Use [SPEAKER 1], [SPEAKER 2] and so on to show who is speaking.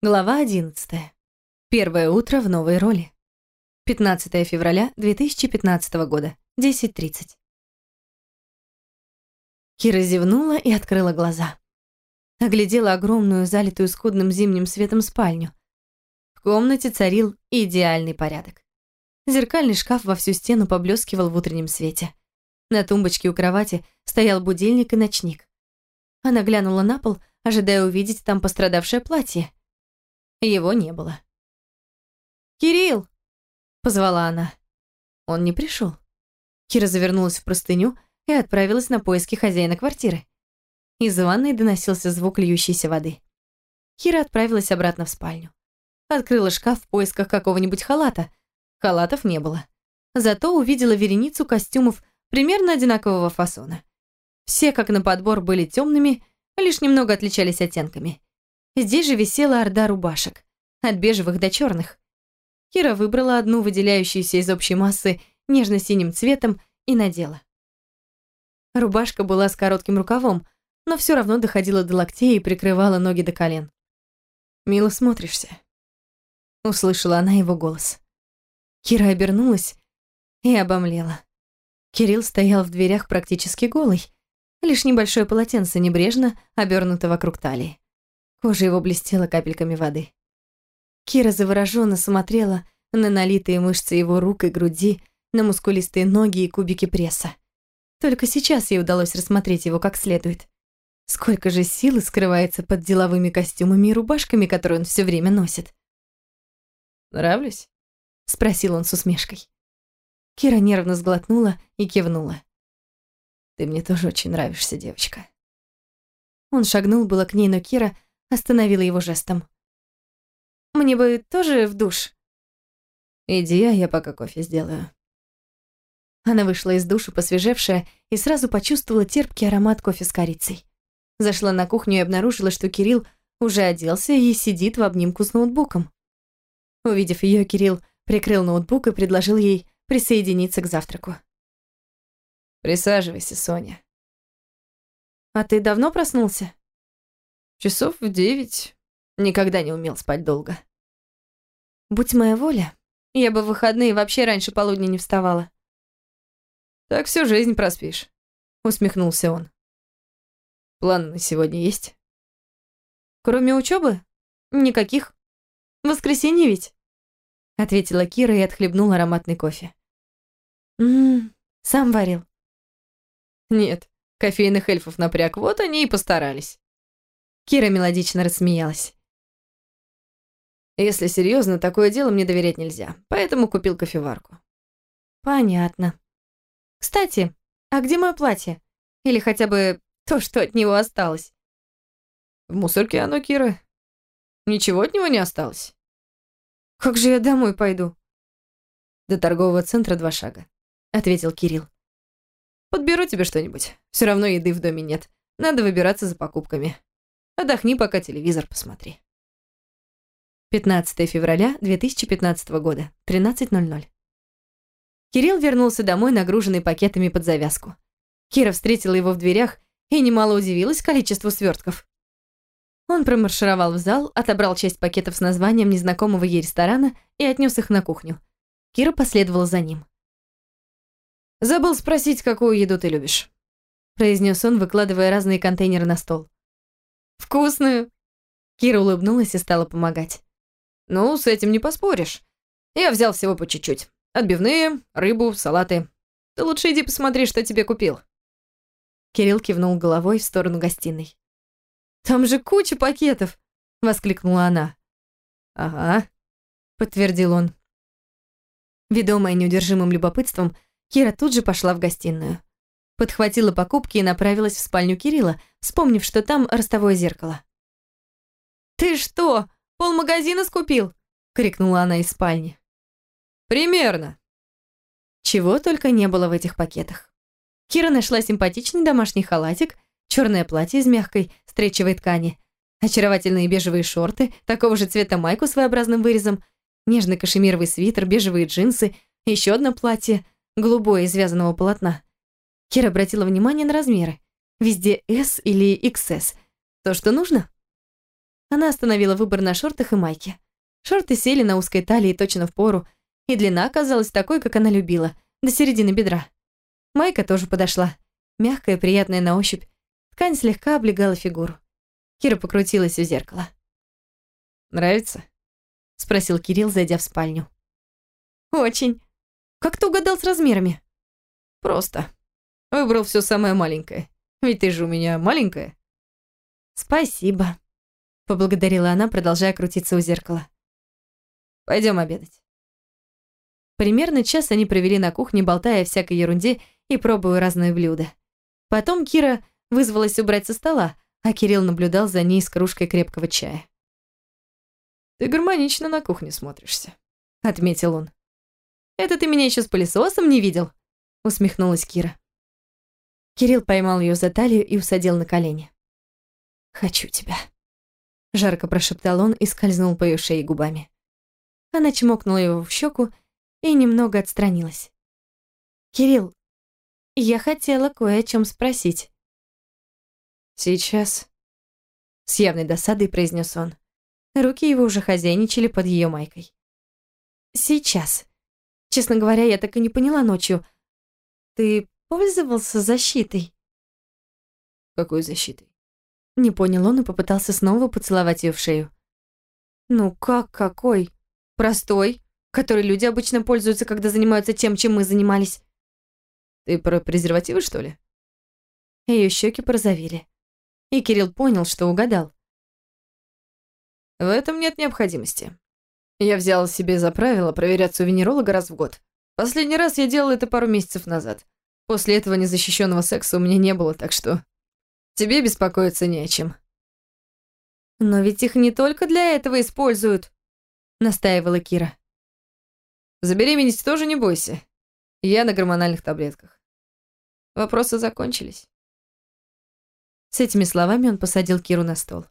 [SPEAKER 1] Глава 11. Первое утро в новой роли. 15 февраля 2015 года, 10.30. Кира зевнула и открыла глаза. Оглядела огромную, залитую скудным зимним светом спальню. В комнате царил идеальный порядок. Зеркальный шкаф во всю стену поблескивал в утреннем свете. На тумбочке у кровати стоял будильник и ночник. Она глянула на пол, ожидая увидеть там пострадавшее платье – его не было. «Кирилл!» — позвала она. Он не пришел. Кира завернулась в простыню и отправилась на поиски хозяина квартиры. Из ванной доносился звук льющейся воды. Кира отправилась обратно в спальню. Открыла шкаф в поисках какого-нибудь халата. Халатов не было. Зато увидела вереницу костюмов примерно одинакового фасона. Все, как на подбор, были темными, лишь немного отличались оттенками. Здесь же висела орда рубашек, от бежевых до черных. Кира выбрала одну, выделяющуюся из общей массы нежно-синим цветом, и надела. Рубашка была с коротким рукавом, но все равно доходила до локтей и прикрывала ноги до колен. «Мило смотришься», — услышала она его голос. Кира обернулась и обомлела. Кирилл стоял в дверях практически голый, лишь небольшое полотенце небрежно обернуто вокруг талии. Кожа его блестела капельками воды. Кира завороженно смотрела на налитые мышцы его рук и груди, на мускулистые ноги и кубики пресса. Только сейчас ей удалось рассмотреть его как следует. Сколько же силы скрывается под деловыми костюмами и рубашками, которые он все время носит.
[SPEAKER 2] «Нравлюсь?»
[SPEAKER 1] — спросил он с усмешкой. Кира нервно сглотнула и кивнула.
[SPEAKER 2] «Ты мне тоже очень нравишься, девочка».
[SPEAKER 1] Он шагнул было к ней, но Кира Остановила его жестом. «Мне бы тоже в душ».
[SPEAKER 2] «Иди, а я пока кофе сделаю».
[SPEAKER 1] Она вышла из душа, посвежевшая, и сразу почувствовала терпкий аромат кофе с корицей. Зашла на кухню и обнаружила, что Кирилл уже оделся и сидит в обнимку с ноутбуком. Увидев ее, Кирилл прикрыл ноутбук и предложил ей присоединиться к завтраку.
[SPEAKER 2] «Присаживайся, Соня».
[SPEAKER 1] «А ты давно проснулся?»
[SPEAKER 2] Часов в девять. Никогда не умел спать долго.
[SPEAKER 1] Будь моя воля, я бы в выходные вообще раньше полудня не вставала.
[SPEAKER 2] Так всю жизнь проспишь,
[SPEAKER 1] усмехнулся он.
[SPEAKER 2] Планы на сегодня есть?
[SPEAKER 1] Кроме учебы? Никаких. Воскресенье ведь? Ответила Кира и отхлебнула ароматный кофе. Ммм, сам варил.
[SPEAKER 2] Нет, кофейных эльфов напряг, вот они и постарались.
[SPEAKER 1] Кира мелодично рассмеялась.
[SPEAKER 2] Если серьезно, такое дело мне доверять нельзя, поэтому купил кофеварку.
[SPEAKER 1] Понятно. Кстати, а где мое платье? Или хотя бы то, что от него осталось?
[SPEAKER 2] В мусорке оно, Кира. Ничего от него не осталось.
[SPEAKER 1] Как же я домой пойду?
[SPEAKER 2] До торгового центра два шага, ответил Кирилл. Подберу тебе что-нибудь. Все равно еды в доме нет. Надо выбираться за покупками. Отдохни, пока телевизор посмотри.
[SPEAKER 1] 15 февраля 2015 года, 13.00. Кирилл вернулся домой, нагруженный пакетами под завязку. Кира встретила его в дверях и немало удивилась количеству свертков. Он промаршировал в зал, отобрал часть пакетов с названием незнакомого ей ресторана и отнес их на кухню. Кира последовала за ним.
[SPEAKER 2] «Забыл спросить, какую еду ты любишь»,
[SPEAKER 1] произнес он, выкладывая разные контейнеры на стол.
[SPEAKER 2] Вкусную.
[SPEAKER 1] Кира улыбнулась и стала помогать.
[SPEAKER 2] Ну, с этим не поспоришь. Я взял всего по чуть-чуть. Отбивные, рыбу, салаты. Ты лучше иди посмотри, что тебе купил.
[SPEAKER 1] Кирилл кивнул головой в сторону гостиной. «Там же куча пакетов!» — воскликнула она.
[SPEAKER 2] «Ага», —
[SPEAKER 1] подтвердил он. Ведомая неудержимым любопытством, Кира тут же пошла в гостиную подхватила покупки и направилась в спальню Кирилла, вспомнив, что там ростовое зеркало. «Ты что, полмагазина скупил?» — крикнула она из спальни.
[SPEAKER 2] «Примерно».
[SPEAKER 1] Чего только не было в этих пакетах. Кира нашла симпатичный домашний халатик, черное платье из мягкой стречевой ткани, очаровательные бежевые шорты, такого же цвета майку с своеобразным вырезом, нежный кашемировый свитер, бежевые джинсы, еще одно платье, голубое из вязаного полотна. Кира обратила внимание на размеры. Везде S или XS. То, что нужно? Она остановила выбор на шортах и майке. Шорты сели на узкой талии точно в пору, и длина оказалась такой, как она любила, до середины бедра. Майка тоже подошла, мягкая, приятная на ощупь. Ткань слегка облегала фигуру. Кира покрутилась у зеркала.
[SPEAKER 2] «Нравится?» — спросил Кирилл, зайдя в спальню.
[SPEAKER 1] «Очень. Как ты угадал с размерами?»
[SPEAKER 2] «Просто. Выбрал все самое маленькое. Ведь ты же у меня маленькая».
[SPEAKER 1] «Спасибо», — поблагодарила она, продолжая крутиться у зеркала.
[SPEAKER 2] Пойдем обедать».
[SPEAKER 1] Примерно час они провели на кухне, болтая о всякой ерунде и пробуя разные блюда. Потом Кира вызвалась убрать со стола, а Кирилл наблюдал за ней с кружкой крепкого чая.
[SPEAKER 2] «Ты гармонично на кухне смотришься», —
[SPEAKER 1] отметил он. «Это ты меня еще с пылесосом не видел?» — усмехнулась Кира. Кирилл поймал ее за талию и усадил на колени. «Хочу тебя», — жарко прошептал он и скользнул по ее шее губами. Она чмокнула его в щеку и немного отстранилась. «Кирилл, я хотела кое о чем спросить».
[SPEAKER 2] «Сейчас», —
[SPEAKER 1] с явной досадой произнес он. Руки его уже хозяйничали под ее майкой. «Сейчас. Честно говоря, я так и не поняла ночью. Ты пользовался защитой?»
[SPEAKER 2] «Какой защитой?»
[SPEAKER 1] Не понял он и попытался снова поцеловать ее в шею. «Ну как какой? Простой, который люди обычно пользуются, когда занимаются тем, чем мы занимались».
[SPEAKER 2] «Ты про презервативы, что ли?»
[SPEAKER 1] Ее щеки порозовели. И Кирилл понял, что угадал.
[SPEAKER 2] В этом нет необходимости. Я взял себе за правило проверяться у венеролога раз в год. Последний раз я делал это пару месяцев назад. После этого незащищенного секса у меня не было, так что тебе беспокоиться не о чем.
[SPEAKER 1] Но ведь их не только для этого используют, настаивала Кира.
[SPEAKER 2] Забеременеть тоже не бойся. Я на гормональных таблетках. Вопросы закончились.
[SPEAKER 1] С этими словами он посадил Киру на стол.